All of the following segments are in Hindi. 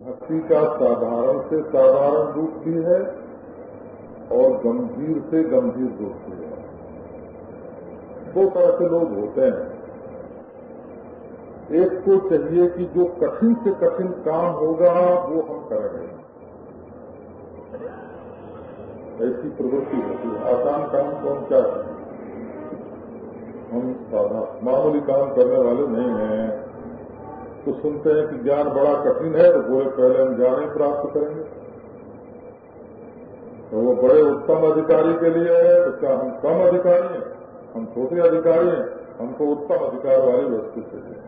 भक्ति का साधारण से साधारण रूप भी है और गंभीर से गंभीर रूप भी है। दो तरह के लोग होते हैं। एक को चाहिए कि जो कठिन से कठिन काम होगा, वो हम करेंगे ऐसी प्रवृत्ति होती है। आसान काम तो हम क्या करें हम मामूली काम करने वाले नहीं हैं। तो सुनते हैं कि ज्ञान बड़ा कठिन है तो बोले पहले हम ज्ञान ही प्राप्त करेंगे। तो वो बड़े उत्तम अधिकारी के लिए है तो क्या हम कम अधिकारी हैं? हम छोटे अधिकारी हैं हमको उत्तम अधिकार वाली वस्तु चाहिए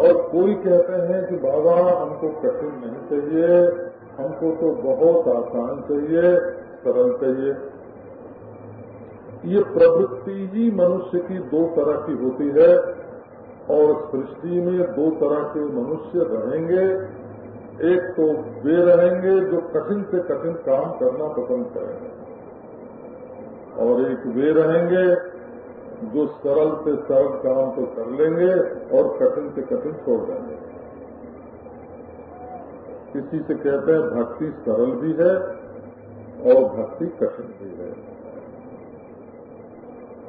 और कोई कहते हैं कि बाबा, हमको कठिन नहीं चाहिए, हमको तो बहुत आसान चाहिए, सरल चाहिए। ये प्रवृत्ति ही मनुष्य की दो तरह की होती है और सृष्टि में दो तरह के मनुष्य रहेंगे। एक तो वे रहेंगे जो कठिन से कठिन काम करना पसंद करेंगे। और एक वे रहेंगे जो सरल से सरल काम तो कर लेंगे और कठिन से कठिन छोड़ देंगे। किसी से कहते हैं भक्ति सरल भी है और भक्ति कठिन भी है।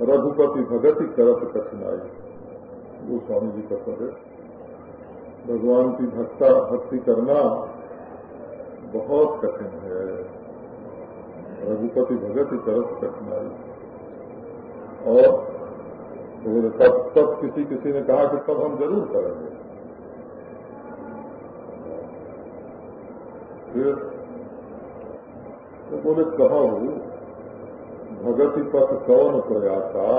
रघुपति भगति करत कठिनाई। वो स्वामी जी का है भगवान की भक्ता, भक्ति करना बहुत कठिन है। रघुपति भगत की तरफ़ कठिनाई। और तब तब किसी किसी ने कहा कि तब हम ज़रूर करेंगे। फिर तो बोले, कहो, भगति पथ कौन प्रयासा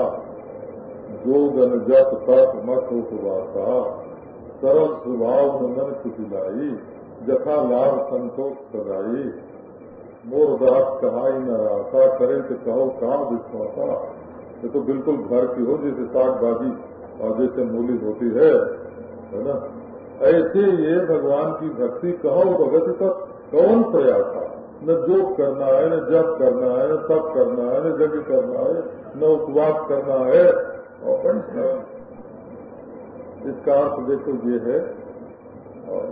जोगन जप तप मत उपवासा सरल स्वभाव मन कुटिलाई जथा लाभ संतोष सदाई मोर दास कहाई न रासा करे तो कहो कहा विश्वासा। ये तो बिल्कुल घर की हो, जैसे साग भाजी और जैसे मूली होती है है ना? ऐसे ये भगवान की भक्ति कहो भगत तक, कौन प्रयास था न जो करना है, न जब करना है, न तब करना है, न जग करना है, न उपवास करना है। इसका अर्थ देखो ये है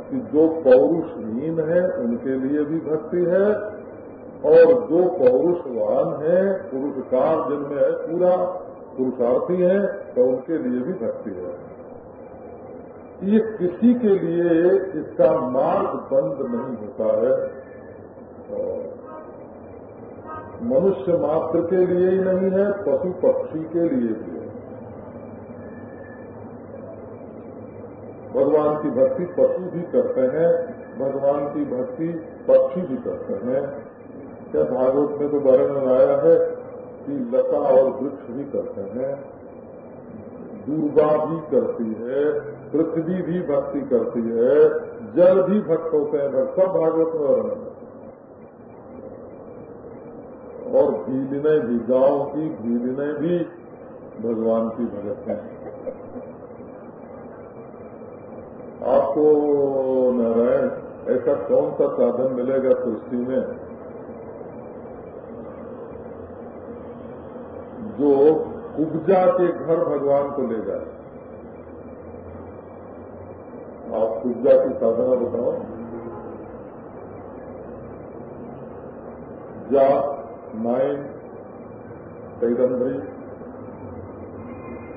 कि जो पौरुषहीन है, उनके लिए भी भक्ति है, और जो पौरुषवान है, पुरुषकार जिनमें है पूरा पुरुषार्थी है तो उनके लिए भी भक्ति है। ये किसी के लिए इसका मार्ग बंद नहीं होता है। मनुष्य मात्र के लिए ही नहीं है, पशु पक्षी के लिए भी है भगवान की भक्ति पशु भी करते हैं, भगवान की भक्ति पक्षी भी करते हैं। क्या भागवत में तो वर्णन आया है कि लता और वृक्ष भी करते हैं। दुर्गा भी करती है, पृथ्वी भी भक्ति करती है, जल भी भक्त होते हैं, भक्त। सब भागवत में वर्णन और भीलने भी, गाँव की भीलने भी भगवान की भगत है। आपको नारायण ऐसा कौन सा साधन मिलेगा सृष्टि में? जो उपजा के घर भगवान को ले जाए। आप उपजा की साधना बताओ। जा माइंड पैगंबरी,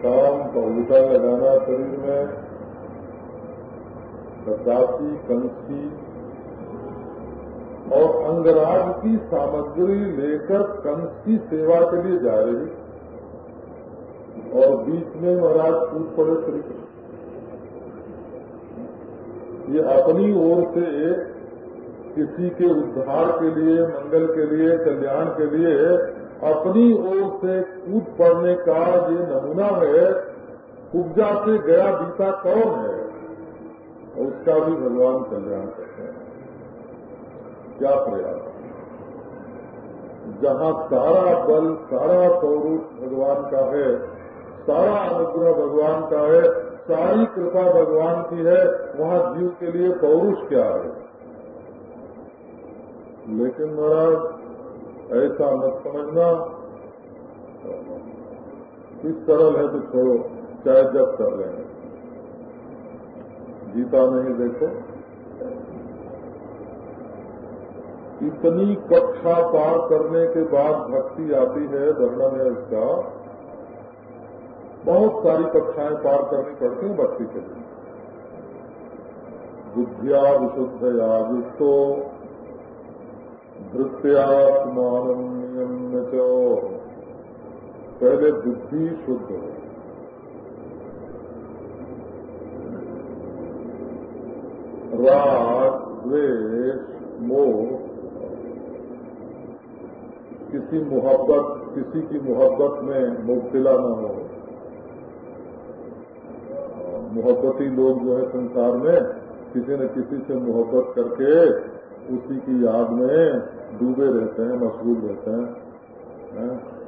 काम का उल्टा लगाना शरीर में दासी कंसी और अंगराज की सामग्री लेकर कंस की सेवा के लिए जा रही। और बीच में महाराज कूद पड़े श्री ये अपनी ओर से किसी के उद्धार के लिए, मंगल के लिए, कल्याण के लिए अपनी ओर से कूद पड़ने का ये नमूना है उपजा से गया बीता कौन है? उसका भी भगवान कल्याण करते हैं। क्या प्रयास? जहाँ सारा बल, सारा पौरुष भगवान का है, सारा अनुग्रह भगवान का है, सारी कृपा भगवान की है, वहाँ जीव के लिए पौरुष क्या है? लेकिन महाराज, ऐसा मत समझना। इस सरल है तो छोड़ो, चाहे जब कर लेंगे गीता में ही देखो। इतनी कक्षा पार करने के बाद भक्ति आती है वर्णन है इसका बहुत सारी कक्षाएँ पार करनी पड़ती हैं भक्ति के लिए। बुद्धिया विशुद्धया युक्तो धृत्यात्मान नियम पहले बुद्धि शुद्ध हो। राग, द्वेष, मोह। किसी मोहब्बत, किसी की मोहब्बत में मुबतला न हो। मोहब्बती लोग जो है संसार में, किसी न किसी से मोहब्बत करके उसी की याद में डूबे रहते हैं, मशगूल रहते हैं। है?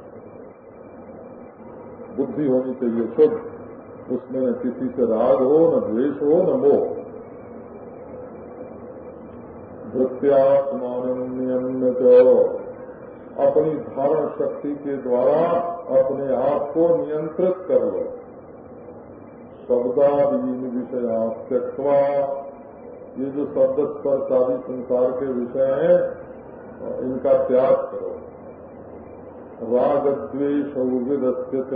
बुद्धि होनी चाहिए शुद्ध। उसमें न किसी से राग हो, न द्वेष हो, न मोह। धृत्यात्मान्य अपनी धारण शक्ति के द्वारा अपने आप को नियंत्रित कर लो। शब्दादीन विषया त्यक्वा ये जो शब्द स्पर्श आदि संसार के विषय हैं, इनका त्याग करो। राग विदस्थित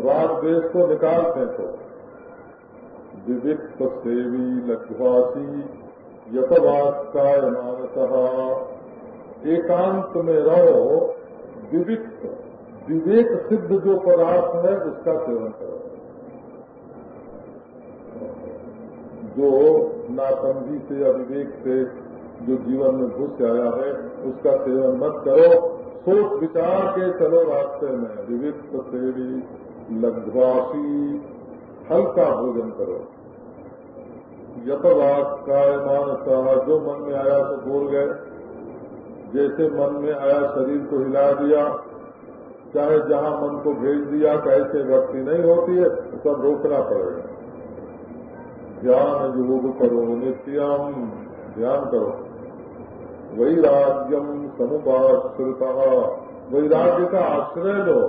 राग द्वेष को निकाल फेंको। विविक्त सेवी लघ्वासी यथवाक्काय मानस एकांत में रहो, विविक्त, विवेक सिद्ध जो पदार्थ है, उसका सेवन करो। जो नासमझी से या विवेक से जो जीवन में घुस आया है, उसका सेवन मत करो। सोच विचार के चलो रास्ते में। विविध सेवी लघ्वासी हल्का भोजन करो। यथवाक काय मानसा जो मन में आया तो बोल गए जैसे मन में आया शरीर को हिला दिया, चाहे जहाँ मन को भेज दिया, कैसे भक्ति नहीं होती है, सब रोकना पड़ेगा। ध्यान योग करो नित्यम, ध्यान करो। वैराग्यम समुपाश्रित। वैराग्य का आश्रय लो।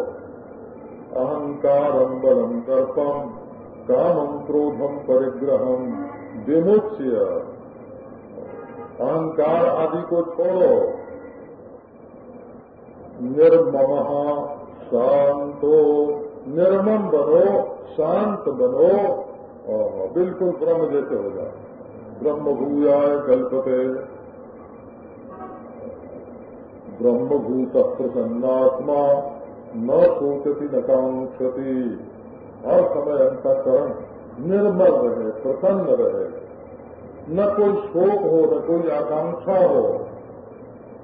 अहंकारम बलम दर्पम कामम क्रोधम परिग्रहम। विमुच्य। अहंकार आदि को छोड़ो। निर्मम शांतो। निर्मम बनो, शांत बनो। और बिल्कुल ब्रह्म जैसे हो जाए ब्रह्म भूयाय कल्पते। ब्रह्मभूत प्रसन्नात्मा न सोचती न कांक्षति। हर समय अंतकरण। निर्मल रहे, प्रसन्न रहे। न कोई शोक हो, न कोई आकांक्षा हो।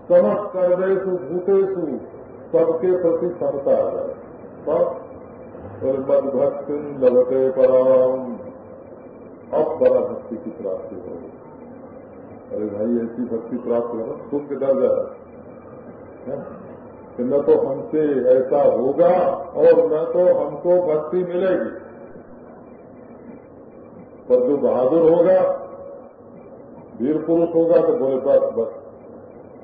समस्त कर्मेशु भूतेशु सबके प्रति समता जाए सब मद भक्ति लगते पराम। अब बड़ा भक्ति की प्राप्ति होगी अरे भाई, ऐसी भक्ति प्राप्त हो तुम के डर जाए कि न तो हमसे ऐसा होगा और न तो हमको भक्ति मिलेगी। पर जो बहादुर होगा, वीर पुरुष होगा तो बोले, बस बस।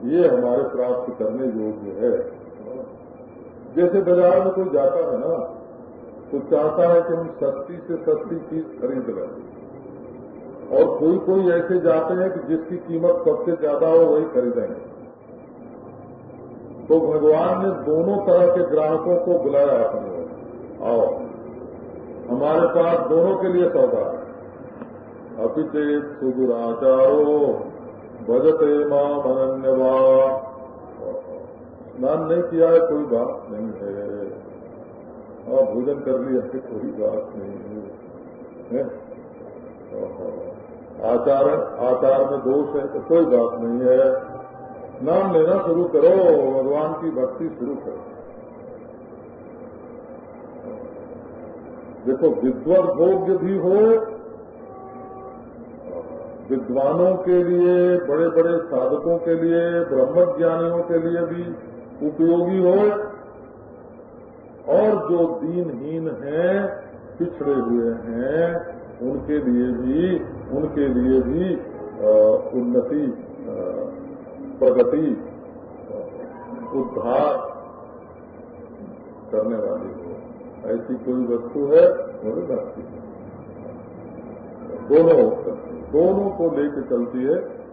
ये हमारे प्राप्त करने योग्य है। जैसे बाज़ार में कोई जाता है ना तो चाहता है कि हम सस्ती से सस्ती चीज़ खरीद लें। और कोई कोई ऐसे जाते हैं कि जिसकी कीमत सबसे ज़्यादा हो, वही खरीदेंगे। तो भगवान ने दोनों तरह के ग्राहकों को बुलाया अपने। आओ, हमारे पास दोनों के लिए सौदा है। अपिचेत सुदुराचारो भजते माँ अनन्यवा स्नान नहीं किया है, कोई बात नहीं है। और भोजन कर लिया है कोई बात नहीं है। आचार आचार में दोष है तो कोई बात नहीं है। नाम लेना शुरू करो, भगवान की भक्ति शुरू करो। देखो विद्वत भोग्य भी हो विद्वानों के लिए बड़े बड़े साधकों के लिए ब्रह्म ज्ञानियों के लिए भी उपयोगी हो। और जो दीनहीन हैं, पिछड़े हुए हैं, उनके लिए भी, उनके लिए भी उन्नति प्रगति उद्धार करने वाली हो। ऐसी कोई वस्तु है बोले भक्ति दोनों दोनों को लेकर चलती है,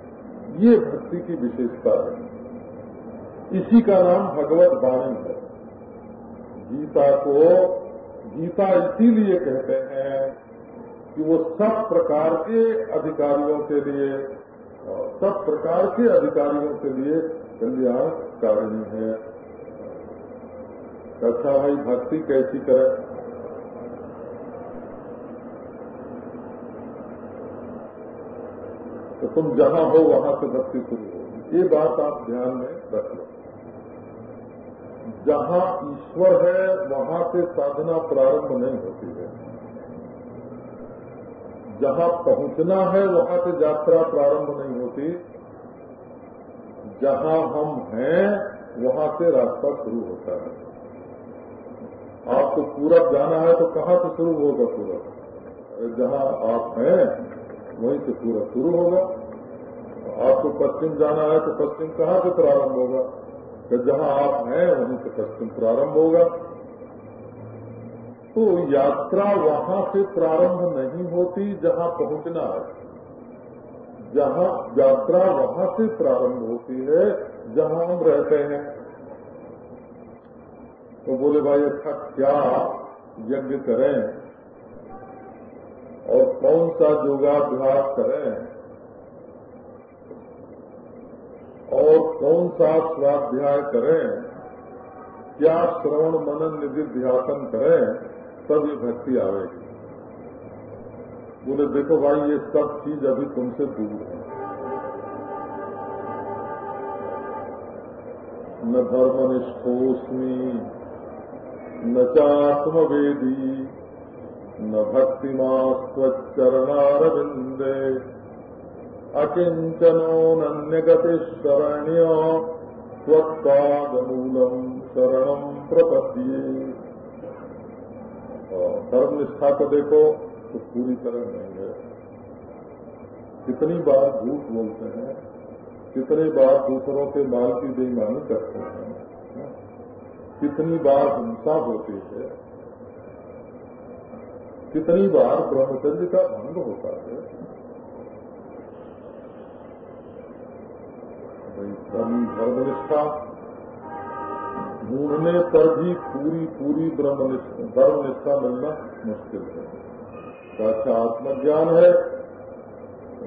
ये भक्ति की विशेषता है। इसी का नाम भगवत वाणी है। गीता को, गीता इसीलिए कहते हैं कि वो सब प्रकार के अधिकारियों के लिए, सब प्रकार के अधिकारियों के लिए कल्याणकारिणी है। अच्छा भाई, भक्ति कैसी करें? तो तुम जहाँ हो, वहाँ से भक्ति शुरू होगी ये बात आप ध्यान में रख लो। जहाँ ईश्वर है, वहाँ से साधना प्रारंभ नहीं होती है। जहाँ पहुँचना है, वहाँ से यात्रा प्रारंभ नहीं होती। जहाँ हम हैं, वहाँ से रास्ता शुरू होता है। आपको पूरब जाना है तो कहाँ से शुरू होगा पूरब? जहाँ आप हैं वहीं से पूरा शुरू होगा। आपको पश्चिम जाना है तो पश्चिम कहाँ से प्रारंभ होगा? तो जहाँ आप हैं, वहीं से पश्चिम प्रारंभ होगा। तो यात्रा वहाँ से प्रारंभ नहीं होती जहाँ पहुँचना है। जहाँ यात्रा वहाँ से प्रारंभ होती है, जहाँ हम रहते हैं। तो बोले, भाई अच्छा क्या यज्ञ करें? और कौन सा योगाभ्यास करें? और कौन सा स्वाध्याय करें? क्या श्रवण मनन निधि ध्यान करें? तब ये भक्ति आवेगी। बोले, देखो भाई, ये सब चीज़ अभी तुमसे दूर है। न धर्मनिष्ठोस्मी न चात्मवेदी न भक्तिमास्वच्चरणारविन्दे अकिञ्चनोऽनन्यगतिशरण्य त्वत्पादमूलम् शरणम् प्रपद्ये। धर्म निष्ठा को देखो तो पूरी तरह नहीं है। कितनी बार झूठ बोलते हैं, कितनी बार दूसरों के माल की बेईमानी करते हैं कितनी बार हिंसा होती है कितनी बार ब्रह्मचर्य का भंग होता है? धर्मनिष्ठा। ढूँढने पर भी पूरी पूरी धर्मनिष्ठा मिलना मुश्किल है। अच्छा आत्मज्ञान है।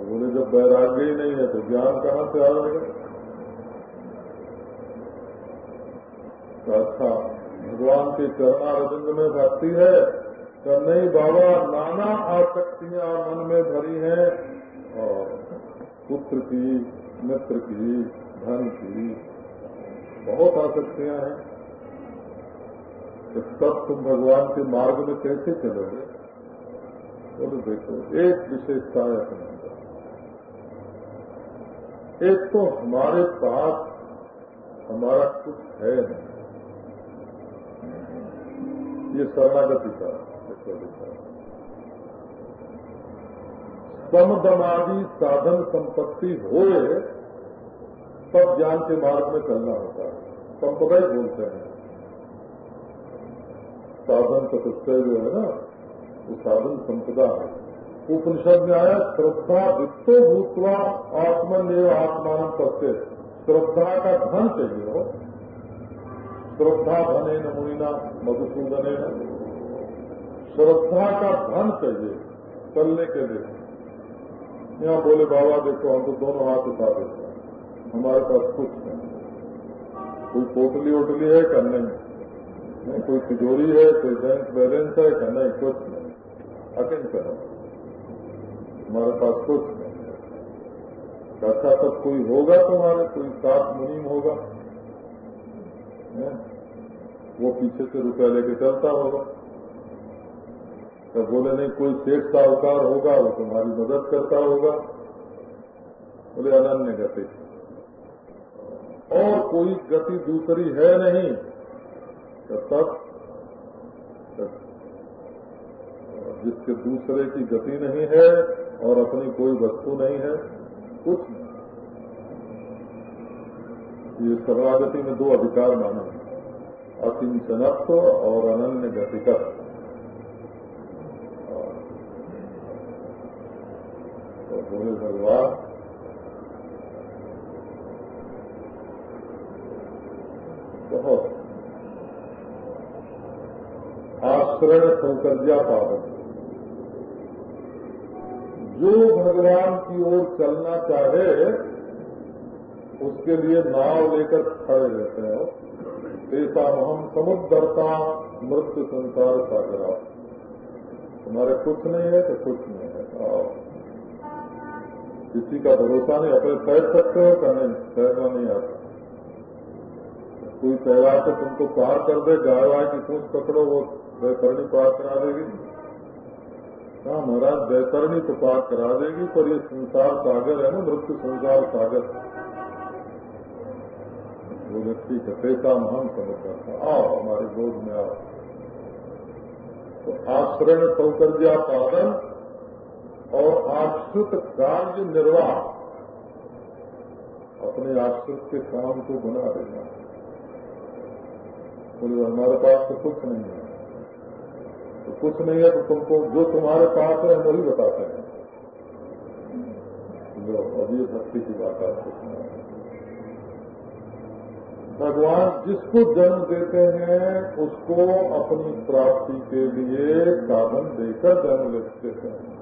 बोले जब वैराग्य ही नहीं है तो ज्ञान कहाँ से आएगा अच्छा भगवान के चरणारविंद में भक्ति है। तो नहीं, बाबा नाना आसक्तियाँ मन में भरी हैं और पुत्र की, मित्र की, धन की बहुत आसक्तियाँ हैं। तो तब तुम भगवान के मार्ग में कैसे चलोगे? बोलो देखो, एक विशेषता है अपने एक तो हमारे पास हमारा कुछ है नहीं। ये शरणागति का समदमादि साधन संपत्ति होए तब ज्ञान के मार्ग में चलना होता है। संपदा ही बोलते हैं। साधन चतुष्टय जो है ना, वो साधन संपदा है। उपनिषद में आया, श्रद्धा वित्तो भूतवा आत्मनिव आत्मान सत्य श्रद्धा का धन चाहिए हो। श्रद्धा धने न मुनिना मधुसूदन श्रद्धा का धन चाहिए चलने के लिए। यहाँ बोले, बाबा, देखो, हम तो दोनों हाथ उठा देते हैं। हमारे पास कुछ नहीं। कोई पोटली ओटली है क्या? नहीं। नहीं, कोई तिजोरी है, कोई बैंक बैलेंस है क्या? नहीं, कुछ नहीं। अकिंचन है हमारे पास कुछ नहीं अच्छा तब कोई होगा तुम्हारे? कोई सात मुनीम होगा? वो पीछे से रुपया लेके चलता होगा। तो बोले, नहीं, कोई सेठ साहूकार होगा, वो तुम्हारी मदद करता होगा। बोले, अनन्य गति। और कोई गति दूसरी है नहीं तो तब जिसके दूसरे की गति नहीं है और अपनी कोई वस्तु नहीं है, कुछ नहीं। ये शरणागति में दो अधिकार माने। अकिंचनत्व और अनन्य गतिकत्व बोले भगवान बहुत आश्रय सौकर्या पावन जो भगवान की ओर चलना चाहे, उसके लिए नाव लेकर खड़े रहते हैं। ऐसा हम समुद्रता मृत्यु संसार सागरा। तुम्हारे कुछ नहीं है तो कुछ नहीं है। किसी का भरोसा नहीं, अपने तैर सकते हो कहने तैरना नहीं आता। कोई तैयार तो तुमको पार कर दे गाय वाय की पूछ पकड़ो, वो बैतरणी पार करा देगी। हाँ महाराज बैतरणी तो पार करा देगी, पर ये संसार सागर है ना, मृत्यु संसार सागर। बोले ठीक है पैसा महान समझता था। आओ, हमारे बोध में आओ। तो आश्रय सौकर्या पालन और आश्रित कार्य निर्वाह। अपने आश्रित के काम को बना देना। बोले हमारे पास तो कुछ नहीं है। तो कुछ नहीं है तो तुमको, जो तुम्हारे पास है, हम वही बताते हैं। ये भक्ति की बात सुना भगवान जिसको जन्म देते हैं, उसको अपनी प्राप्ति के लिए साधन देकर जन्म लेते हैं।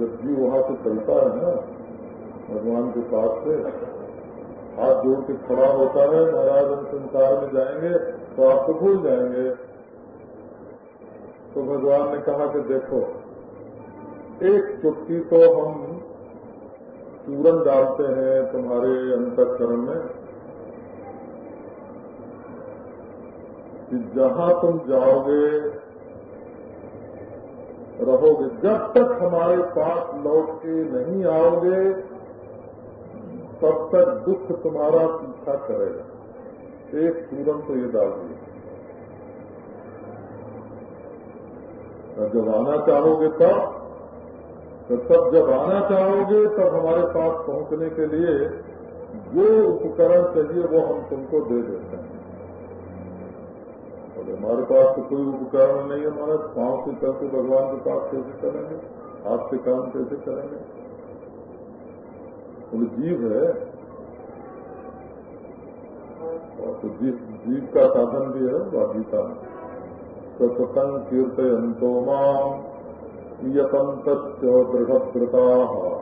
जब भी वहाँ से चलता है ना, भगवान के पास से, हाथ जोड़ के खड़ा होता है, महाराज हम संसार में जाएँगे तो आप तो भूल जाएँगे। तो भगवान ने कहा कि देखो, एक चुटकी तो हम चूरन डालते हैं तुम्हारे अंतकरण में, कि जहाँ तुम जाओगे रहोगे। जब तक हमारे पास लौट के नहीं आओगे, तब तक दुख तुम्हारा पीछा करेगा एक चूरन तो ये डाल दिए जब आना चाहोगे तब तो तब जब आना चाहोगे, तब हमारे पास पहुँचने के लिए जो उपकरण चाहिए वो हम तुमको दे देते हैं। और हमारे पास तो कोई उपकरण नहीं है हमारे पाँव से चलते भगवान के पास कैसे करेंगे? हाथ से काम कैसे करेंगे? बोले, जीव है। और तो जीव जीव का साधन भी है गीता में। सततं कीर्तयन्तो माम् यतन्तश्च दृढव्रताः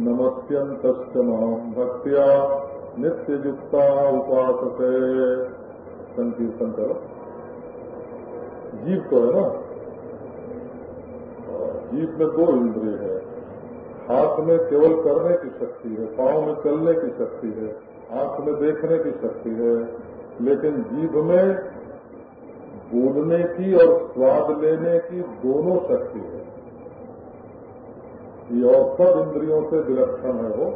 नमस्यन्तश्च माम् भक्त्या नित्ययुक्ता उपासते। संकीर्तन करो। जीव तो है ना? जीव में दो इंद्रिय है। हाथ में केवल करने की शक्ति है, पाँव में चलने की शक्ति है, आँख में देखने की शक्ति है, लेकिन जीव में बोलने की और स्वाद लेने की दोनों शक्ति है। ये और सब इंद्रियों से विलक्षण है वो।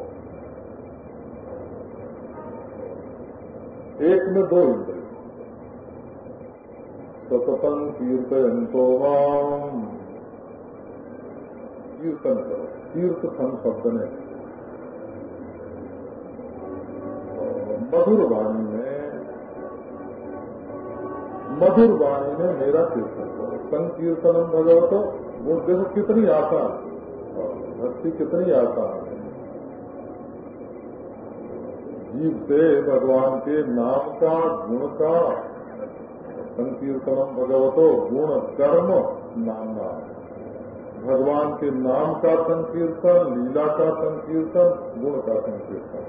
एक में दो इंद्रिय। सततम कीर्तयंतो माम कीर्तन करो कीर्तन शब्द ने मधुर वाणी में मधुर वाणी में मेरा कीर्तन करो। संकीर्तनम भगवत, वो देखो कितनी आसान भक्ति कितनी आसान है? जीव से भगवान के नाम का, गुण का संकीर्तनम भगवतो गुण कर्म नामना भगवान के नाम का संकीर्तन, लीला का संकीर्तन, गुण का संकीर्तन।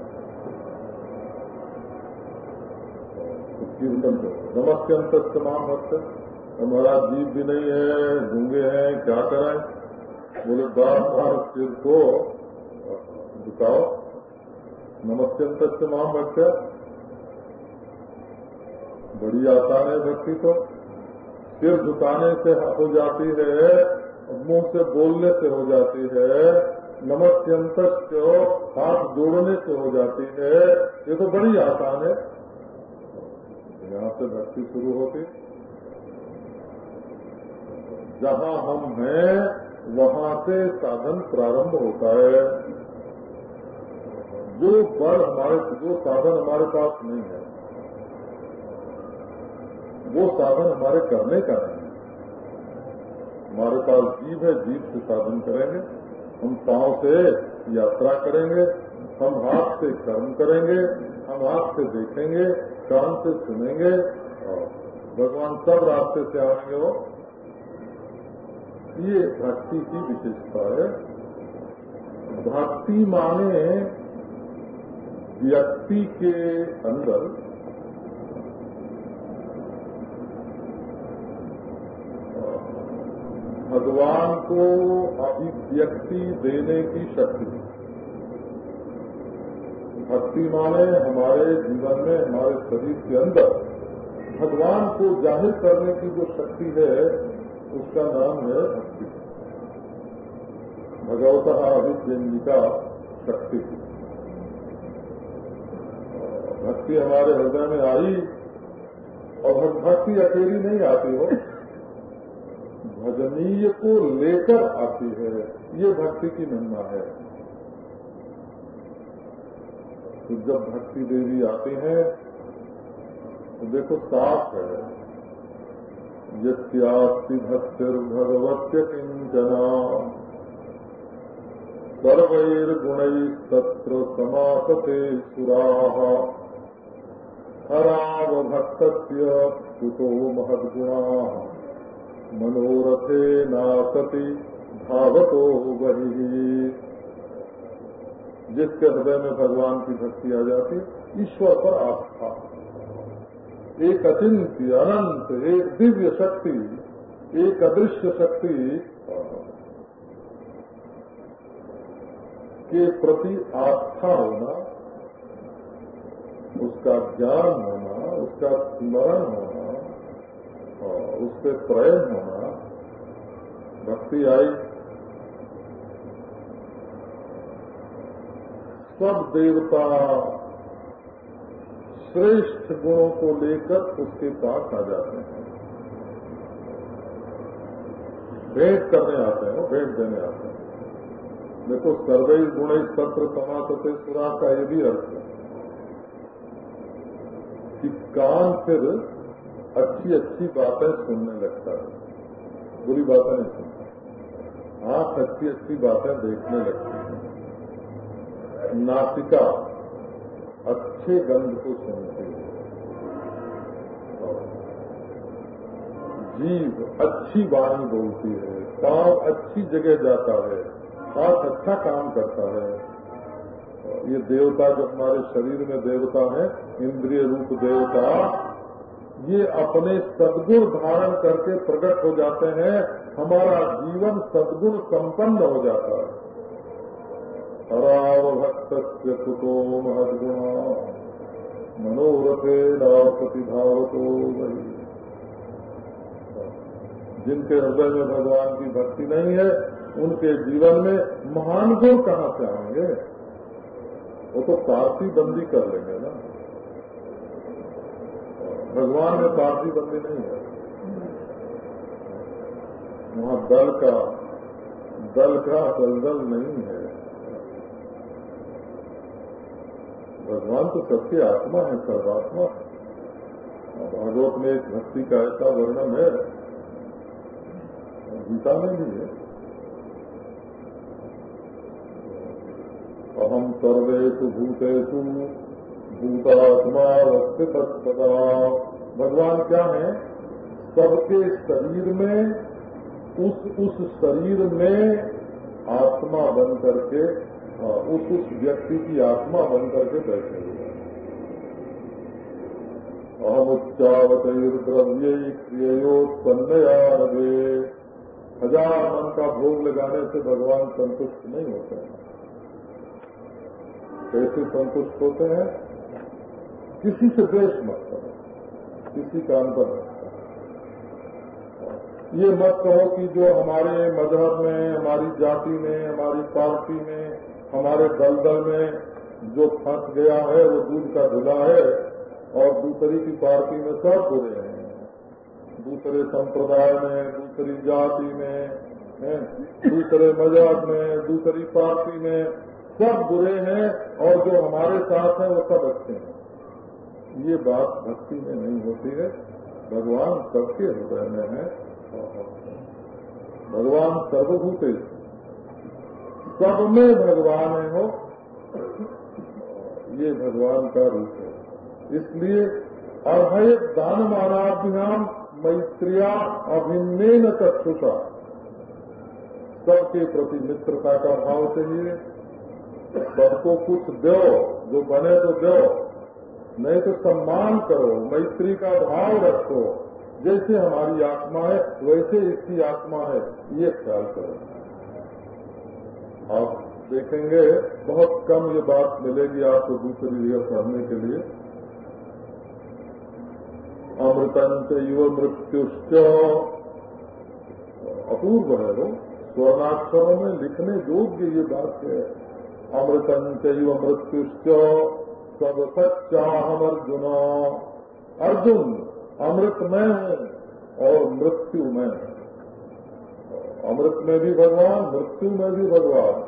कीर्तन करो नमस्यंत तमाम भक्त। हमारा जीव भी नहीं है, गूँगे हैं, क्या करें? बोले, बार बार सिर को झुकाओ नमस्यंत तमाम भक्त। बड़ी आसान है भक्ति तो सिर झुकाने से हो जाती है, मुँह से बोलने से हो जाती है नमस्यंत हाथ जोड़ने से हो जाती है। ये तो बड़ी आसान है। यहाँ से भक्ति शुरू होती। जहाँ हम हैं, वहाँ से साधन प्रारंभ होता है। जो बल हमारे, जो साधन हमारे पास नहीं है। वो साधन हमारे करने का नहीं है। हमारे पास जीव है, जीव से साधन करेंगे, हम पाँव से यात्रा करेंगे, हम हाथ से कर्म करेंगे, हम हाथ से देखेंगे, कान से सुनेंगे, और भगवान सब रास्ते से आएँगे वो। ये भक्ति की विशेषता है। भक्ति माने व्यक्ति के अंदर भगवान को अभिव्यक्ति देने की शक्ति। भक्ति माने हमारे जीवन में, हमारे शरीर के अंदर। भगवान को ज़ाहिर करने की जो शक्ति है, उसका नाम है भक्ति। भगवत अभिव्यंगिका शक्ति। भक्ति हमारे हृदय में आई, और भक्ति अकेली नहीं आती हो। भजनीय को लेकर आती है। ये भक्ति की महिमा है। तो जब भक्ति देवी आती हैं तो देखो साफ़ है। यस्यास्ति भक्तिर्भगवत्य किंचना सर्वैर्गुणैस्तत्र समासते सुराः। हरावभक्तस्य कुतो महद्गुणाः। मनोरथे नासति, भावतो वही जिसके हृदय में भगवान की भक्ति आ जाती, ईश्वर पर आस्था। एक अचिंत्य अनंत, एक दिव्य शक्ति, एक अदृश्य शक्ति। के प्रति आस्था होना, उसका ज्ञान होना, उसका स्मरण होना उससे प्रेम होना, भक्ति आई। सब देवता श्रेष्ठ गुणों को लेकर उसके पास आ जाते हैं। भेंट करने आते हैं भेंट देने आते हैं। देखो सर्वे गुण सत्र समासते सुरा का ये भी अर्थ है। कि कान फिर अच्छी अच्छी बातें सुनने लगता है। बुरी बातें नहीं सुनता। आँख अच्छी अच्छी बातें देखने लगती है। नासिका अच्छे गंध को सुनती है। जीव अच्छी वाणी बोलती है। पाँव अच्छी जगह जाता है। हाथ अच्छा काम करता है। ये देवता जो हमारे शरीर में देवता है, इंद्रिय रूप देवता ये अपने सदगुण धारण करके प्रकट हो जाते हैं, हमारा जीवन सदगुण संपन्न हो जाता है। हराव भक्त कुतो महदगुणा, मनोरथे प्रतिभावतो वही। जिनके हृदय में भगवान की भक्ति नहीं है, उनके जीवन में महान गुण कहाँ से आएँगे? वो तो पारसी बंदी कर लेंगे ना। भगवान में पारसी बंदी नहीं है। वहाँ दल का दल का दलदल नहीं है। भगवान तो सबकी आत्मा है, सर्वात्मा है। भागवत में एक भक्ति का ऐसा वर्णन है, गीता में भी है। अहम सर्वेशु भूतेषु भूतात्मा स्थित सदा भगवान क्या है? सबके शरीर में, उस उस शरीर में आत्मा बन करके उस उस व्यक्ति की आत्मा बन करके बैठे हुए अहम उच्चावत द्रव्य क्रियोत्पन्नया लगे हज़ार मन का भोग लगाने से भगवान संतुष्ट नहीं होते हैं। कैसे संतुष्ट होते हैं? किसी से द्वेष मत करो। किसी का अंतर मत करो। ये मत कहो कि जो हमारे मज़हब में, हमारी जाति में, हमारी पार्टी में, हमारे दलदल में जो फंस गया है, वो दूध का धुला है, और दूसरी की पार्टी में सब बुरे हैं। दूसरे संप्रदाय में, दूसरी जाति में दूसरे मज़हब में, दूसरी पार्टी में सब बुरे हैं, और जो हमारे साथ हैं, वो सब अच्छे हैं। ये बात भक्ति में नहीं होती है। भगवान सबके हृदय में है। भगवान सर्वभूत सब में भगवान है हो ये भगवान का रूप है। इसलिए अभय दान मानाभ्याम मैत्रिया अभिन्न चक्षुषा सबके प्रति मित्रता का भाव चाहिए। सबको कुछ दो, जो बने तो दो। नहीं तो सम्मान करो, मैत्री का भाव रखो। जैसे हमारी आत्मा है, वैसे इसकी आत्मा है। ये ख्याल करो। आप देखेंगे, बहुत कम ये बात मिलेगी आपको दूसरी जगह पढ़ने के लिए। अमृतंत युव मृत्युश्च। अपूर्व है वो। स्वर्णाक्षरों में लिखने योग्य ये बात है। अमृतन अमृतंत युव मृत्युश्च। सब सच्चा हम अर्जुन अर्जुन अमृत में है और मृत्यु में अमृत में भी भगवान मृत्यु में भी भगवान।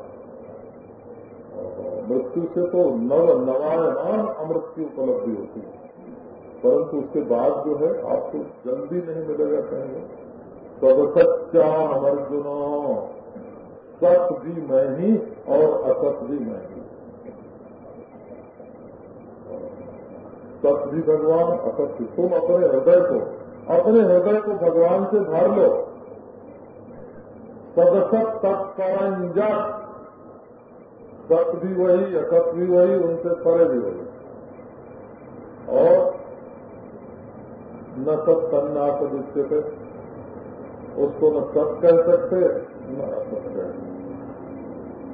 मृत्यु से तो नव नवायमान अमृत की उपलब्धि होती है। परंतु उसके बाद जो है, आपको जल्दी नहीं मिलेगा कहेंगे सब सच्चा अर्जुन सत भी मैं ही और असत भी मैं ही सत भी भगवान असत भी तुम अपने हृदय को, अपने हृदय को भगवान से भर लो। सदसत तत्परंजक सत भी वही, असत भी वही, उनसे परे भी वही। और न सत तन्ना सदस्य उसको न सत कह सकते, न असत कह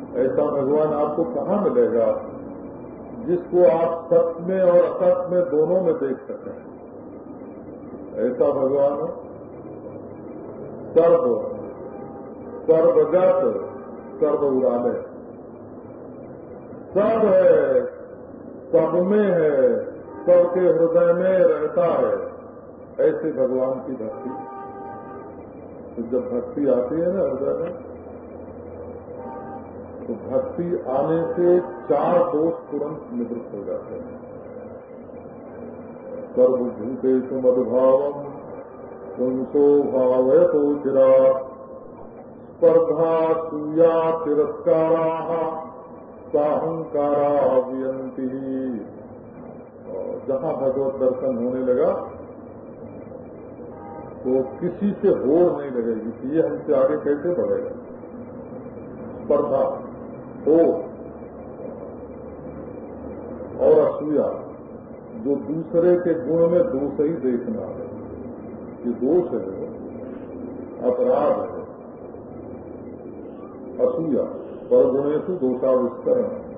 ऐसा भगवान आपको कहाँ मिलेगा? जिसको आप सत में और असत में दोनों में देख सकें ऐसा भगवान सर्व सर्वगत सर्व उड़ाले सब है। सब में है। सबके हृदय में रहता है। ऐसे भगवान की भक्ति। तो जब भक्ति आती है ना हृदय में भक्ति आने से चार दोष तुरंत निवृत्त हो जाते हैं। सर्वभूतेषु मदभावम पुंसो भावय तो चिरा। स्पर्धा सूया तिरस्कारा साहंकारा अभियंती जहाँ भगवत दर्शन होने लगा तो किसी से हो नहीं लगेगी कि ये हमसे आगे कैसे बढ़ेगा? स्पर्धा। हो और असूया, जो दूसरे के गुण में दोष ही देखना है ये दोष है, अपराध है। असूया पर गुणेशु दोषाविष्करण।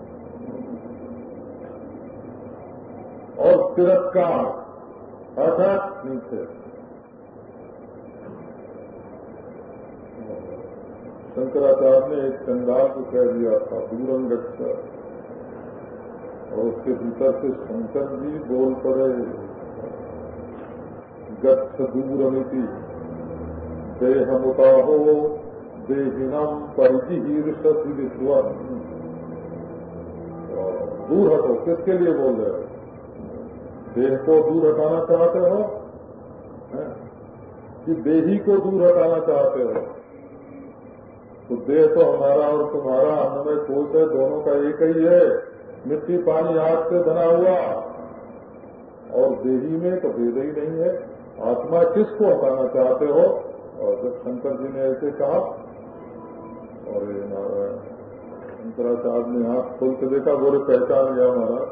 और तिरस्कार, अर्थात नीचे। शंकराचार्य ने एक चंडाल को कह दिया था दूरंग और उसके भीतर से शंकर जी बोल पड़े गच्छ दूरमिति देहमुता हो देहिनम परिजीर्षति विश्वन दूर हटो, किसके लिए बोल रहे हो? देह को दूर हटाना चाहते हो? कि देही को दूर हटाना चाहते हो? तो देह तो हमारा और तुम्हारा अन्नमय कोष है दोनों का एक ही है। मिट्टी पानी आग से बना हुआ। और देही में तो भेद ही नहीं है। आत्मा किसको हटाना चाहते हो? और जब शंकर जी ने ऐसे कहा, और ये नारायण शंकराचार्य ने हाथ खोल के देखा, बोले, पहचान गया हमारा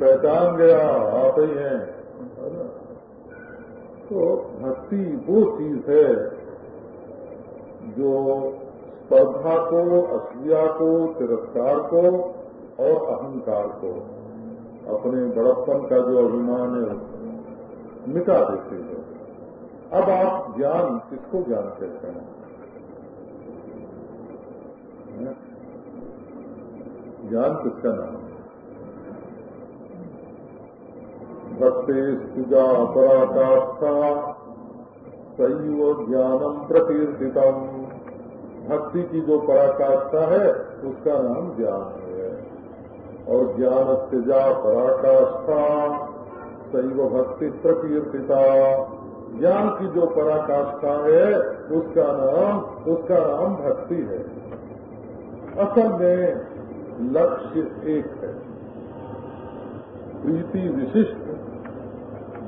पहचान गया, आप ही हैं। तो भक्ति वो चीज़ है जो स्पर्धा को असूया को तिरस्कार को और अहंकार को अपने बड़प्पन का जो अभिमान है, मिटा देते हैं। अब आप ज्ञान किसको ज्ञान कहते हैं? ज्ञान किसका नाम है? भक्ति सुजा पराकाष्ठा सैव ज्ञानम प्रकीर्तितम। भक्ति की जो पराकाष्ठा है, उसका नाम ज्ञान है। और ज्ञान तेजा पराकाष्ठा, सैव भक्ति प्रकीर्तिता। ज्ञान की जो पराकाष्ठा है, उसका नाम उसका नाम भक्ति है। असल में लक्ष्य एक है। प्रीति विशिष्ट।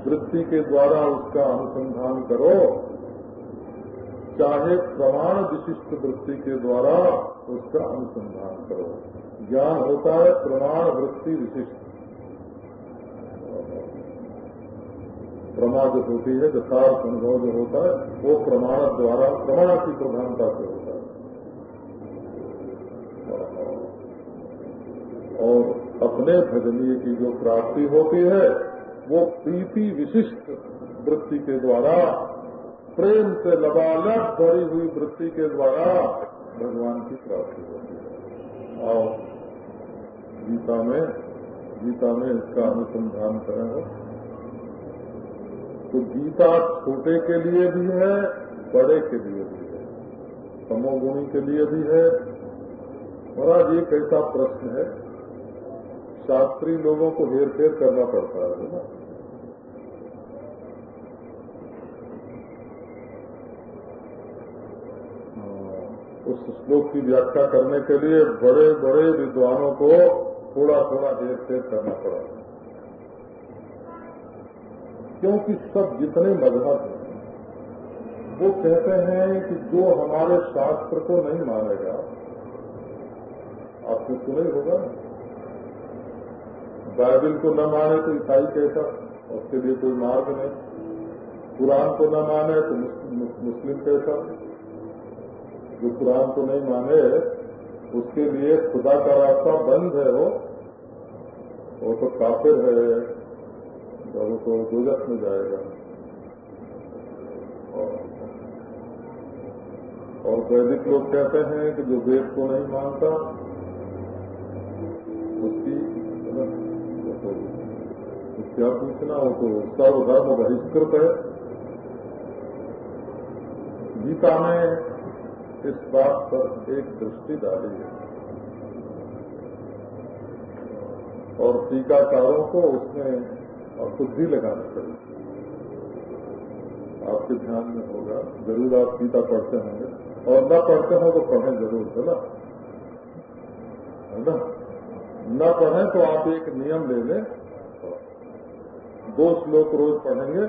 वृत्ति के द्वारा उसका अनुसंधान करो। चाहे प्रमाण विशिष्ट वृत्ति के द्वारा उसका अनुसंधान करो। ज्ञान होता है प्रमाण वृत्ति विशिष्ट। प्रमा जो होती है यथार्थ अनुभव जो होता है, वो प्रमाण द्वारा प्रमाण की प्रधानता से होता है। और अपने भजनीय की जो प्राप्ति होती है, वो प्रीति विशिष्ट वृत्ति के द्वारा प्रेम से लबालब भरी हुई वृत्ति के द्वारा भगवान की प्राप्ति होती है। और गीता में गीता में इसका अनुसंधान करें हो तो गीता छोटे के लिए भी है, बड़े के लिए भी है तमोगुणी के लिए भी है। महाराज एक ऐसा प्रश्न है? शास्त्री लोगों को हेर फेर करना पड़ता है ना? उस श्लोक की व्याख्या करने के लिए बड़े बड़े विद्वानों को थोड़ा थोड़ा हेर फेर करना पड़ा। क्योंकि सब जितने मज़हब हैं, वो कहते हैं कि जो हमारे शास्त्र को नहीं मानेगा, आपको सुने होगा। बाइबल को न माने तो ईसाई कैसा? उसके लिए कोई मार्ग नहीं। कुरान को न माने तो मुस्लिम कैसा? जो कुरान को नहीं माने, उसके लिए खुदा का रास्ता बंद है वो। वो तो काफिर है तो वो तो में जाएगा। और वैदिक लोग कहते हैं कि जो वेद को नहीं मानता, उसकी क्या पूछना हो तो सर्वधर्म बहिष्कृत है। गीता में इस बात पर एक दृष्टि डाली है। और टीकाकारों को उसमें बुद्धि लगाना चाहिए आपके ध्यान में होगा, ज़रूर आप गीता पढ़ते होंगे। और न पढ़ते हो तो पढ़ें ज़रूर, है ना? है ना? न पढ़ें तो आप एक नियम ले लें। दो श्लोक रोज पढ़ेंगे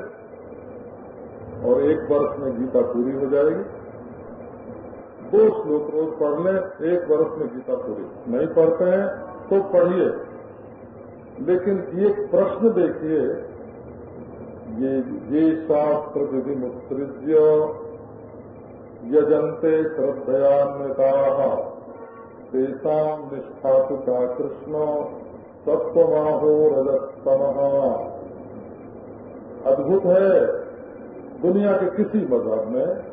और एक वर्ष में गीता पूरी हो जाएगी। दो श्लोक रोज पढ़ लें एक वर्ष में गीता पूरी। नहीं पढ़ते हैं तो पढ़िए। लेकिन ये प्रश्न देखिए, ये ये शास्त्र विधि मुत्सृज्य यजंते श्रद्धयान्विता। तेषा निष्ठातु का कृष्ण तत्वमाहो रजतम अद्भुत है। दुनिया के किसी मज़हब में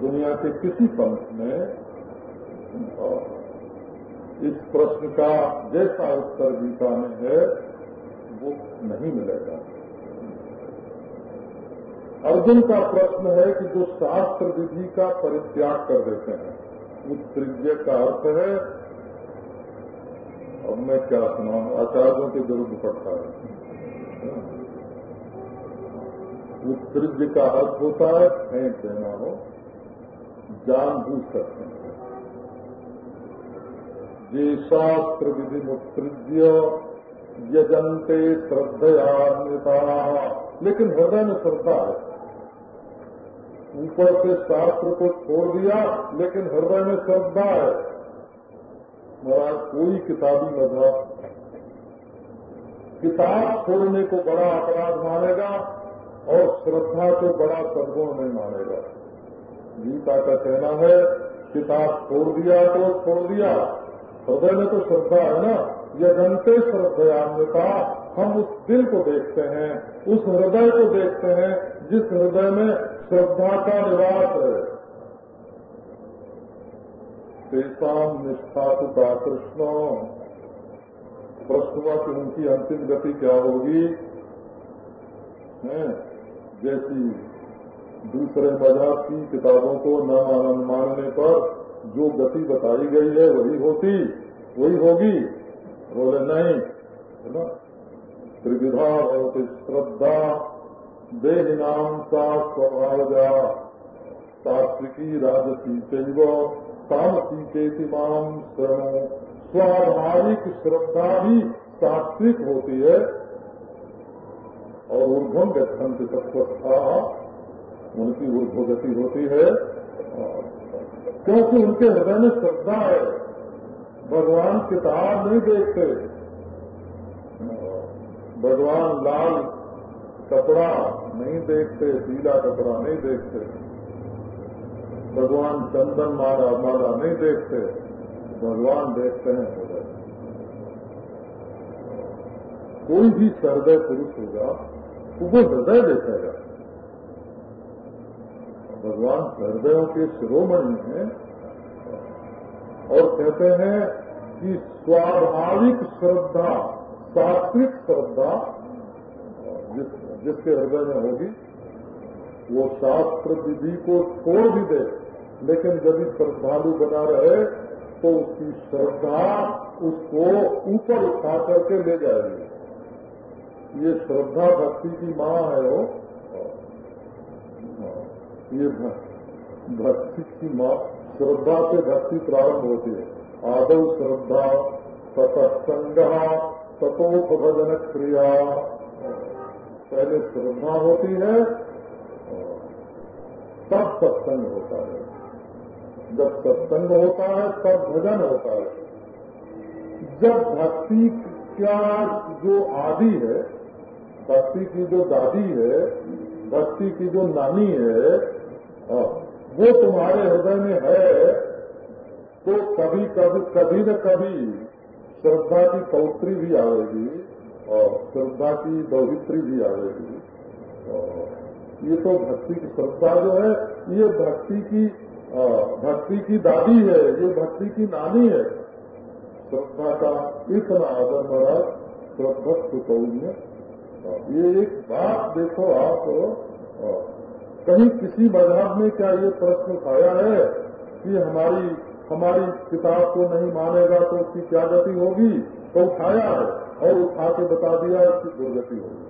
दुनिया के किसी पंथ में इस प्रश्न का जैसा उत्तर गीता में है, वो नहीं मिलेगा। अर्जुन का प्रश्न है कि जो शास्त्र विधि का परित्याग कर देते हैं उत्सृज्य का अर्थ है, अब मैं क्या सुनाऊं? आचार्यों के विरुद्ध पड़ता है। उत्सृज्य का अर्थ होता है फेंक देना हो जान बूझ सकते हैं। ये शास्त्र विधि मुत्सृज्य यजंते श्रद्धयान्विता लेकिन हृदय में श्रद्धा है। ऊपर से शास्त्र को छोड़ दिया, लेकिन हृदय में श्रद्धा है। महाराज, कोई किताबी मज़हब किताब छोड़ने को बड़ा अपराध मानेगा और श्रद्धा को बड़ा सदगुण नहीं मानेगा। गीता का कहना है किताब छोड़ दिया तो छोड़ दिया। हृदय में तो श्रद्धा है ना? यह जनते श्रद्धयान्विता हम उस दिल को देखते हैं, उस हृदय को देखते हैं, जिस हृदय में श्रद्धा का निवास है। तेसाम निष्ठा का कृष्ण। प्रश्न हुआ कि उनकी अंतिम गति क्या होगी? जैसी दूसरे मज़ाक की किताबों को न मानने पर जो गति बताई गई है, वही होती, वही होगी। बोले, नहीं, है ना? त्रिविधा होती, श्रद्धा देहिनाम सा स्वभावजा। सात्विकी राजसी चैव, तामसी के माम स्वाभाविक श्रद्धा भी सात्विक होती है। और ऊर्धम गठन से तत्वस्था उनकी ऊर्ध्वगति होती है, क्योंकि उनके हृदय में श्रद्धा है। भगवान किताब नहीं देखते। भगवान लाल कपड़ा नहीं देखते, पीला कपड़ा नहीं देखते। भगवान चंदन मारा माला नहीं देखते। भगवान देखते हैं हृदय। कोई भी सर्दय पुरुष होगा, वो हृदय देखेगा भगवान हृदयों के शिरोमणि हैं और कहते हैं कि स्वाभाविक श्रद्धा, सात्विक श्रद्धा, जिस, जिसके हृदय में होगी, वो शास्त्र विधि को छोड़ भी दे। लेकिन यदि श्रद्धालु बना रहे तो उसकी श्रद्धा उसको ऊपर उठा करके ले जाएगी। ये श्रद्धा भक्ति की माँ है वो। ये भक्ति की माँ, श्रद्धा से भक्ति प्रारंभ होती है। आदौ श्रद्धा सतसंग तथोपभजन क्रिया। पहले श्रद्धा होती है, तब सत्संग होता है। जब सत्संग होता है, तब भजन होता है। जब भक्ति का जो आदि है, भक्ति की जो दादी है, भक्ति की जो नानी है वो तुम्हारे हृदय में है तो कभी कभी कभी न कभी श्रद्धा की पौत्री भी आएगी और श्रद्धा की दौहित्री भी आएगी। ये तो भक्ति की श्रद्धा जो है, ये भक्ति की भक्ति की दादी है, ये भक्ति की नानी है। श्रद्धा का इतना आदर बड़ा श्रद्धा सुकौन्य। ये एक बात देखो आप कहीं किसी मज़हब में क्या ये प्रश्न उठाया है कि हमारी हमारी किताब को नहीं मानेगा तो उसकी क्या गति होगी? तो उठाया है और उठा के बता दिया उसकी दुर्गति होगी।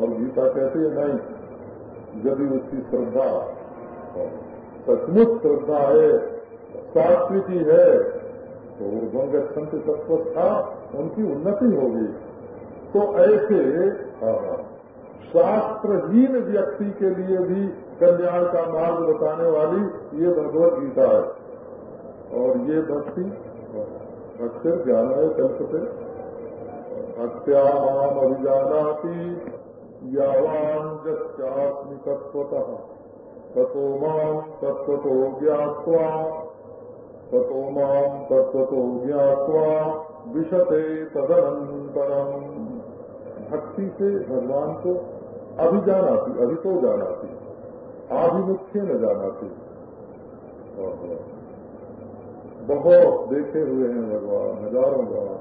और गीता कहती है, नहीं, यदि उसकी श्रद्धा सचमुच श्रद्धा है सात्विकी है तो भंग संत तत्वस्था उनकी उन्नति होगी। तो ऐसे शास्त्रहीन व्यक्ति के लिए भी कल्याण का मार्ग बताने वाली ये भगवत गीता है। और ये भक्ति अक्षर ज्ञान है कल्पते। हत्या माम अभिजानाती यावान जस्यात्मिकत्वतः ततो माम तत्वतो ज्ञात्वा। ततो माम तत्वतो ज्ञात्वा विशते तदनंतरम भक्ति से भगवान को अभी जाना थी अभी तो जाना थी आभिमुख्य न जाना थी बहुत देखे हुए हैं भगवान, हज़ारों बार,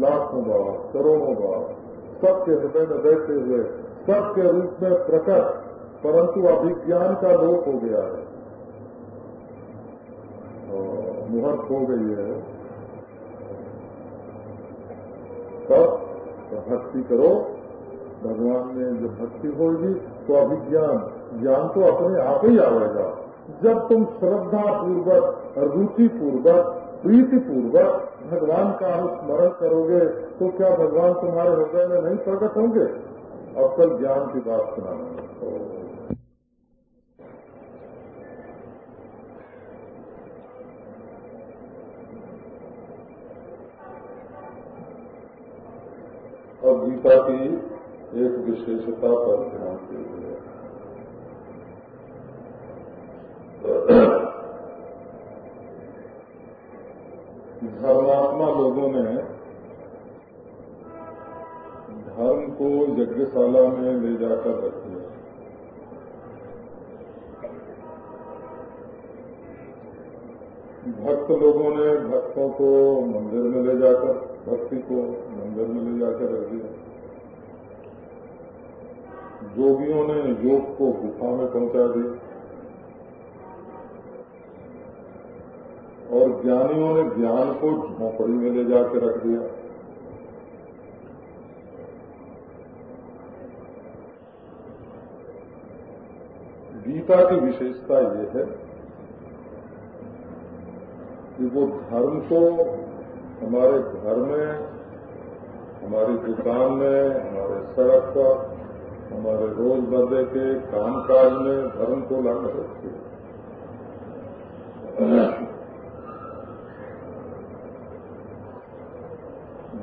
लाखों बार, करोड़ों बार, सबके हृदय में बैठे हुए, सबके रूप में प्रकट, परंतु अभिज्ञान का लोप हो गया है। मुहूर्त हो गई है। तब भक्ति करो। भगवान में जब भक्ति होगी तो अभिज्ञान, ज्ञान तो अपने आप ही आएगा जब तुम श्रद्धा पूर्वक रुचि पूर्वक प्रीति पूर्वक भगवान का अनुस्मरण करोगे तो क्या भगवान तुम्हारे हृदय में नहीं प्रकट होंगे? अब कल ज्ञान की बात सुना अब गीता की एक विशेषता पर ध्यान दीजिए धर्मात्मा लोगों ने धर्म को यज्ञशाला में ले जाकर रख दिया। भक्त लोगों ने भक्तों को मंदिर में ले जाकर, भक्ति को मंदिर में ले जाकर रख दिया। जोगियों ने योग को गुफा में पहुँचा दिया। और ज्ञानियों ने ज्ञान को झोंपड़ी में ले जाकर रख दिया। गीता की विशेषता ये है कि वो धर्म को हमारे घर में, हमारी दुकान में, हमारे सड़क पर हमारे रोजमर्रे के कामकाज में धर्म को लाकर रखते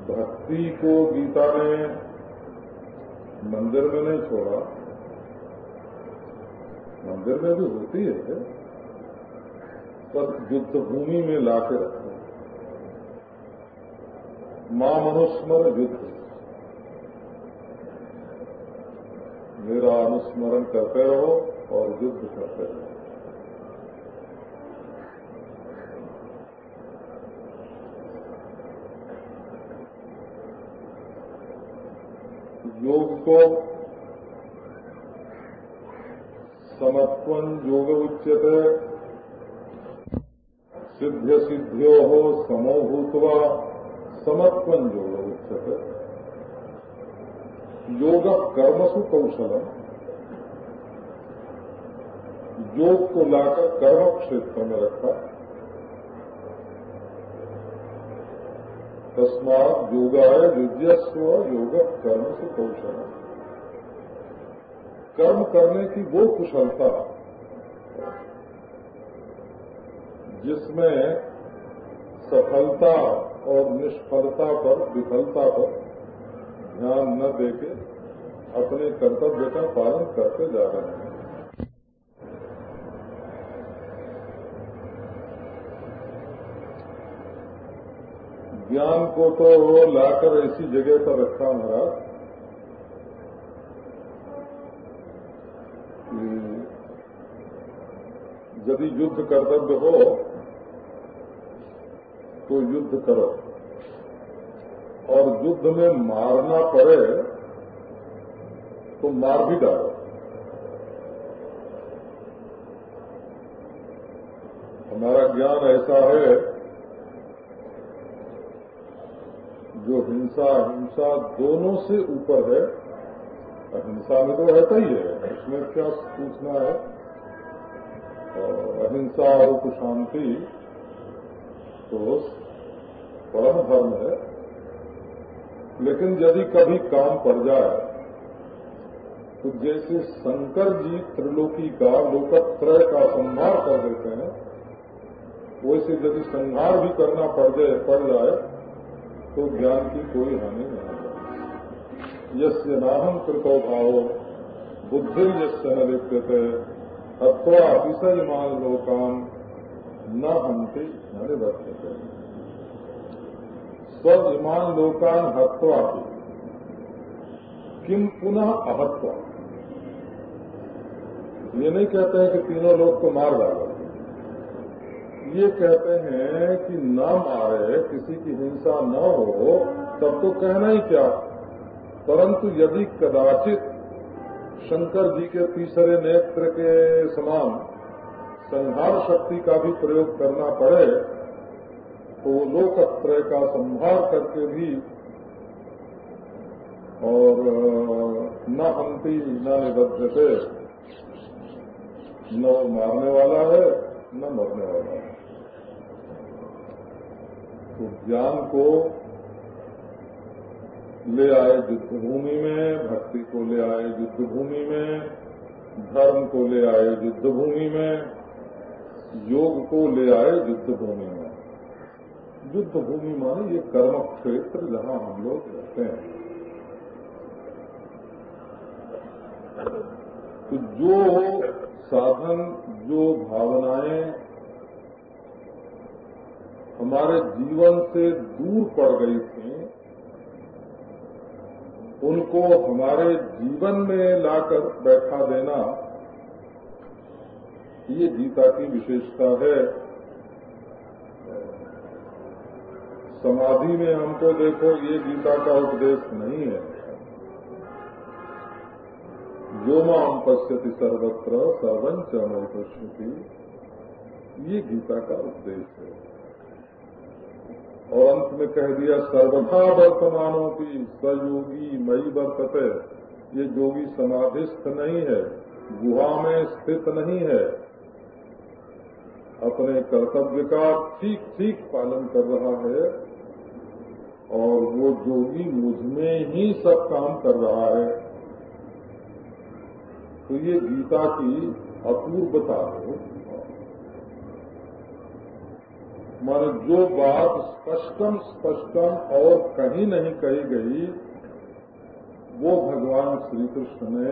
भक्ति को गीता ने मंदिर में नहीं छोड़ा। मंदिर में भी होती है। पर युद्ध भूमि में लाके रखो माँ मनुस्मर युद्ध। मेरा अनुस्मरण करते रहो और युद्ध करते रहो। योग को समत्वन योग उच्यते। सिद्ध सिद्ध्यो हो समो भूतवा समत्वन योग उच्यते। योग कर्मसु कौशलम। योग को लाकर कर्म क्षेत्र में रखा। तस्मात योगाय युजस्व योग कर्म से कौशल कर्म करने की वो कुशलता जिसमें सफलता और निष्फलता पर, विफलता पर ध्यान न देके अपने कर्तव्य का पालन करते जा रहे हैं। ज्ञान को तो लाकर ऐसी जगह पर रखा महाराज यदि युद्ध कर्तव्य हो तो युद्ध करो। और युद्ध में मारना पड़े तो मार भी डालो। हमारा ज्ञान ऐसा है जो हिंसा हिंसा दोनों से ऊपर है। अहिंसा में तो रहता ही है, उसमें क्या पूछना है? और अहिंसा और शांति तो परम धर्म है। लेकिन यदि कभी काम पड़ जाए तो जैसे शंकर जी त्रिलोकी का लोकत्रय का संहार कर देते हैं, वैसे यदि संहार भी करना पड़ जाए पड़ जाए तो ज्ञान की कोई हानि नहीं है यस्य नाहम कृतो भाव, बुद्धि यस्य न लिप्यते, हत्वा अतिशयमान लोकाम न हंते न निवर्तते। स्वमान लोकान हत्वा किम पुनः अहत्वा? ये नहीं कहते हैं कि तीनों लोग को मार डालो। ये कहते हैं कि न मारे, किसी की हिंसा न हो, तब तो कहना ही क्या? परंतु यदि कदाचित शंकर जी के तीसरे नेत्र के समान संहार शक्ति का भी प्रयोग करना पड़े तो लोकत्रय का संहार करके भी और न हंती न निबद्धते न मारने वाला है, न मरने वाला है। तो ज्ञान को ले आए युद्ध भूमि में, भक्ति को ले आए युद्ध भूमि में, धर्म को ले आए युद्ध भूमि में, योग को ले आए युद्ध भूमि में। युद्ध भूमि माने ये कर्म क्षेत्र जहाँ हम लोग रहते हैं। तो जो साधन, जो भावनाएँ हमारे जीवन से दूर पड़ गई थी, उनको हमारे जीवन में लाकर बैठा देना, ये गीता की विशेषता है। समाधि में हमको देखो, ये गीता का उपदेश नहीं है। जो माम पश्यति सर्वत्र सर्वंच पश्यति। ये गीता का उपदेश है। और अंत में कह दिया सर्वथा वर्तमानों की सयोगी मई वर्तते। ये योगी समाधिस्थ नहीं है, गुहा में स्थित नहीं है। अपने कर्तव्य का ठीक ठीक पालन कर रहा है। और वो जोगी मुझमें ही सब काम कर रहा है। तो ये गीता की अपूर्वता हो। मान जो बात स्पष्टम स्पष्टम और कहीं नहीं कही गई, वो भगवान श्री कृष्ण ने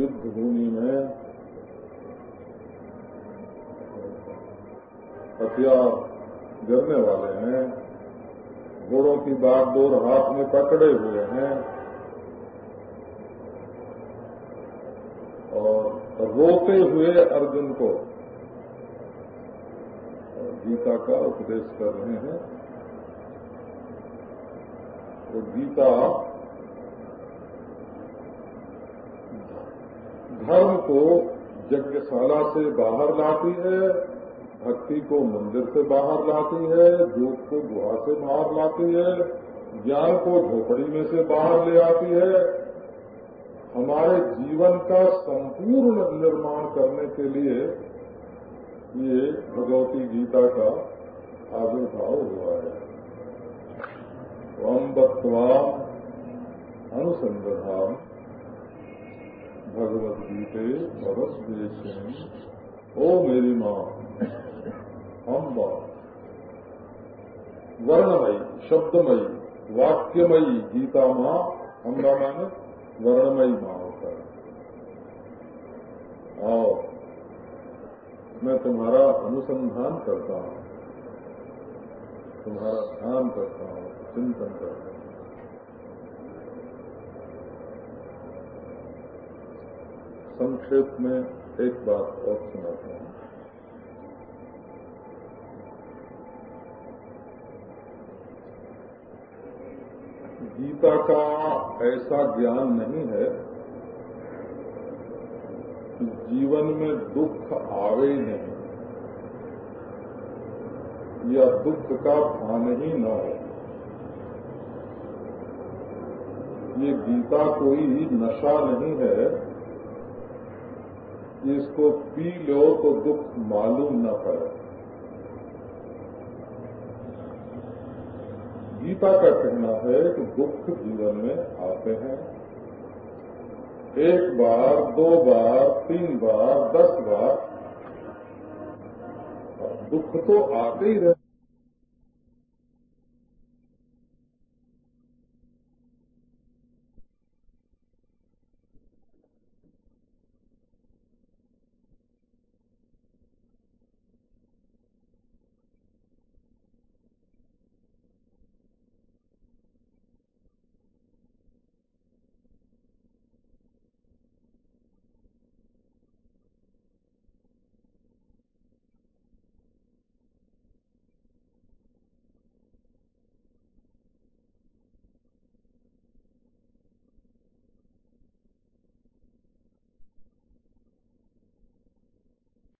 युद्ध भूमि में, हथियार गिरने वाले हैं, घोड़ों की बात बागडोर हाथ में पकड़े हुए हैं और रोते हुए अर्जुन को गीता का उपदेश कर रहे हैं। तो गीता धर्म को यज्ञशाला से बाहर लाती है भक्ति को मंदिर से बाहर लाती है योग को गुहा से बाहर लाती है, ज्ञान को झोपड़ी में से बाहर ले आती है। हमारे जीवन का संपूर्ण निर्माण करने के लिए ये भगवती गीता का आविर्भाव हुआ है। अम्बत्वा अनुसंधान भगवत गीते भगवत ओ मेरी माँ। अम्बा वर्णमयी शब्दमयी वाक्यमयी गीता माँ अम्बा माने वर्णमयी माँ होता है और मैं तुम्हारा अनुसंधान करता हूँ। तुम्हारा ध्यान करता हूँ, चिंतन करता हूँ। संक्षेप में एक बात और सुनाता हूँ। गीता का ऐसा ज्ञान नहीं है कि जीवन में दुख आवे नहीं, या दुख का भान ही न हो। ये गीता कोई नशा नहीं है। इसको पी लो तो दुख मालूम न पड़े। गीता का कहना है कि दुख जीवन में आते हैं। एक बार, दो बार, तीन बार, दस बार। दुख तो आते ही रहते